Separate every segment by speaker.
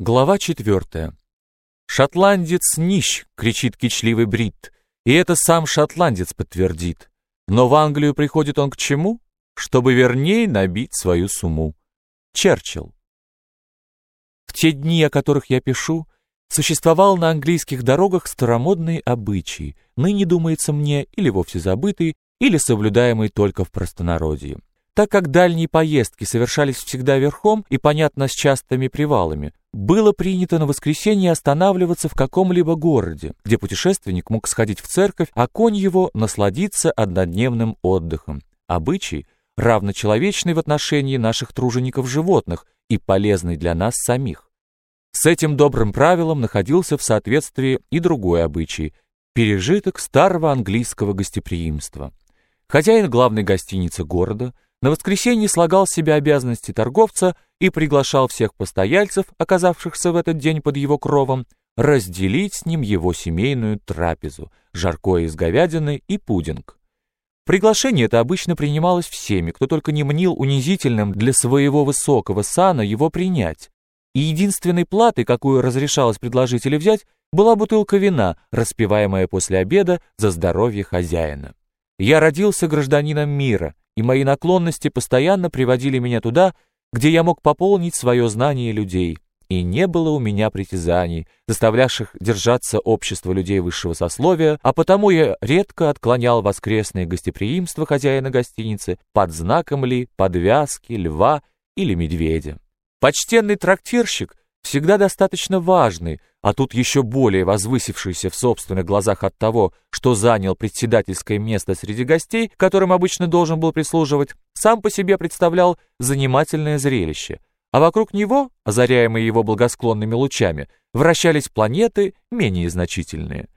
Speaker 1: Глава четвертая. «Шотландец нищ!» — кричит кичливый Брит. И это сам шотландец подтвердит. Но в Англию приходит он к чему? Чтобы вернее набить свою сумму. Черчилл. В те дни, о которых я пишу, существовал на английских дорогах старомодный обычай, ныне, думается мне, или вовсе забытый, или соблюдаемый только в простонародье. Так как дальние поездки совершались всегда верхом и, понятно, с частыми привалами, было принято на воскресенье останавливаться в каком-либо городе, где путешественник мог сходить в церковь, а конь его насладиться однодневным отдыхом. Обычай, равночеловечный в отношении наших тружеников-животных и полезный для нас самих. С этим добрым правилом находился в соответствии и другой обычай – пережиток старого английского гостеприимства. Хозяин главной гостиницы города – на воскресенье слагал с себя обязанности торговца и приглашал всех постояльцев, оказавшихся в этот день под его кровом, разделить с ним его семейную трапезу, жаркое из говядины и пудинг. Приглашение это обычно принималось всеми, кто только не мнил унизительным для своего высокого сана его принять. И единственной платой, какую разрешалось предложить или взять, была бутылка вина, распиваемая после обеда за здоровье хозяина. Я родился гражданином мира, и мои наклонности постоянно приводили меня туда, где я мог пополнить свое знание людей, и не было у меня притязаний, заставлявших держаться общества людей высшего сословия, а потому я редко отклонял воскресное гостеприимство хозяина гостиницы под знаком ли подвязки, льва или медведя. Почтенный трактирщик всегда достаточно важный, а тут еще более возвысившийся в собственных глазах от того, что занял председательское место среди гостей, которым обычно должен был прислуживать, сам по себе представлял занимательное зрелище. А вокруг него, озаряемые его благосклонными лучами, вращались планеты менее значительные.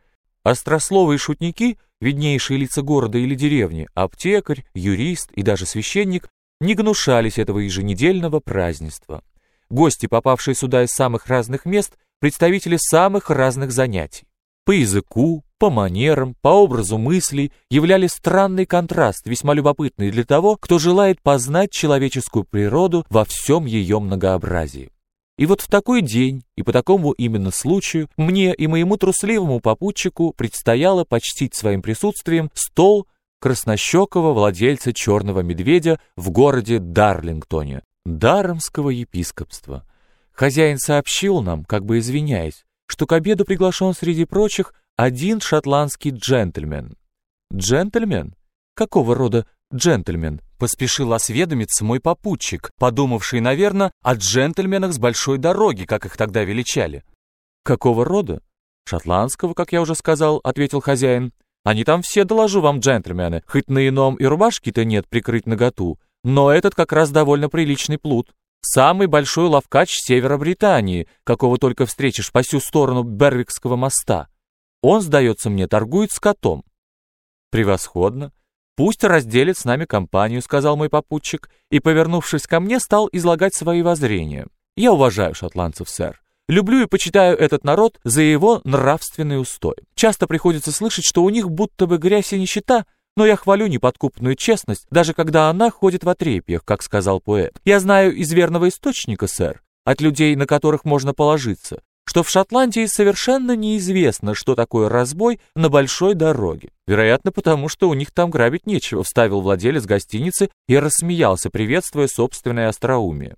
Speaker 1: Острословые шутники, виднейшие лица города или деревни, аптекарь, юрист и даже священник, не гнушались этого еженедельного празднества. Гости, попавшие сюда из самых разных мест, представители самых разных занятий. По языку, по манерам, по образу мыслей являли странный контраст, весьма любопытный для того, кто желает познать человеческую природу во всем ее многообразии. И вот в такой день и по такому именно случаю мне и моему трусливому попутчику предстояло почтить своим присутствием стол краснощекого владельца черного медведя в городе Дарлингтоне, Даромского епископства. Хозяин сообщил нам, как бы извиняясь, что к обеду приглашен среди прочих один шотландский джентльмен. Джентльмен? Какого рода джентльмен? Поспешил осведомиться мой попутчик, подумавший, наверное, о джентльменах с большой дороги, как их тогда величали. Какого рода? Шотландского, как я уже сказал, ответил хозяин. Они там все, доложу вам, джентльмены, хоть на ином и рубашки-то нет прикрыть наготу, но этот как раз довольно приличный плут. Самый большой ловкач севера Британии, какого только встретишь по всю сторону Бервикского моста. Он, сдается мне, торгует с котом. Превосходно. Пусть разделит с нами компанию, сказал мой попутчик, и, повернувшись ко мне, стал излагать свои воззрения. Я уважаю шотландцев, сэр. Люблю и почитаю этот народ за его нравственный устой. Часто приходится слышать, что у них будто бы грязь и нищета — но я хвалю неподкупную честность, даже когда она ходит в отрепьях, как сказал поэт. Я знаю из верного источника, сэр, от людей, на которых можно положиться, что в Шотландии совершенно неизвестно, что такое разбой на большой дороге. Вероятно, потому что у них там грабить нечего, вставил владелец гостиницы и рассмеялся, приветствуя собственное остроумие.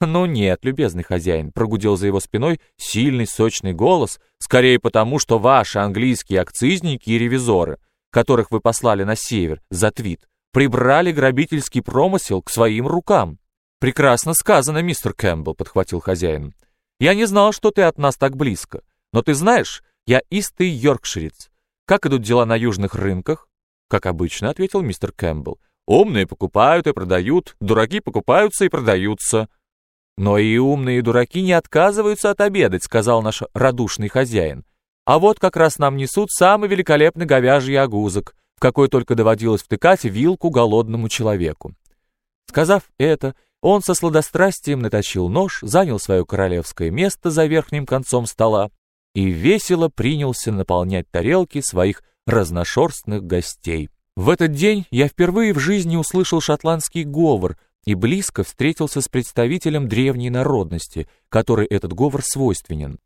Speaker 1: «Ну нет, любезный хозяин», — прогудел за его спиной сильный сочный голос, скорее потому, что ваши английские акцизники и ревизоры — которых вы послали на север за твит, прибрали грабительский промысел к своим рукам. Прекрасно сказано, мистер Кэмпбелл, подхватил хозяин. Я не знал, что ты от нас так близко. Но ты знаешь, я истый йоркширец. Как идут дела на южных рынках? Как обычно, ответил мистер Кэмпбелл. Умные покупают и продают, дураки покупаются и продаются. Но и умные и дураки не отказываются от обедать, сказал наш радушный хозяин. А вот как раз нам несут самый великолепный говяжий огузок, в какой только доводилось втыкать вилку голодному человеку. Сказав это, он со сладострастием наточил нож, занял свое королевское место за верхним концом стола и весело принялся наполнять тарелки своих разношерстных гостей. В этот день я впервые в жизни услышал шотландский говор, и близко встретился с представителем древней народности, которой этот говор свойственен.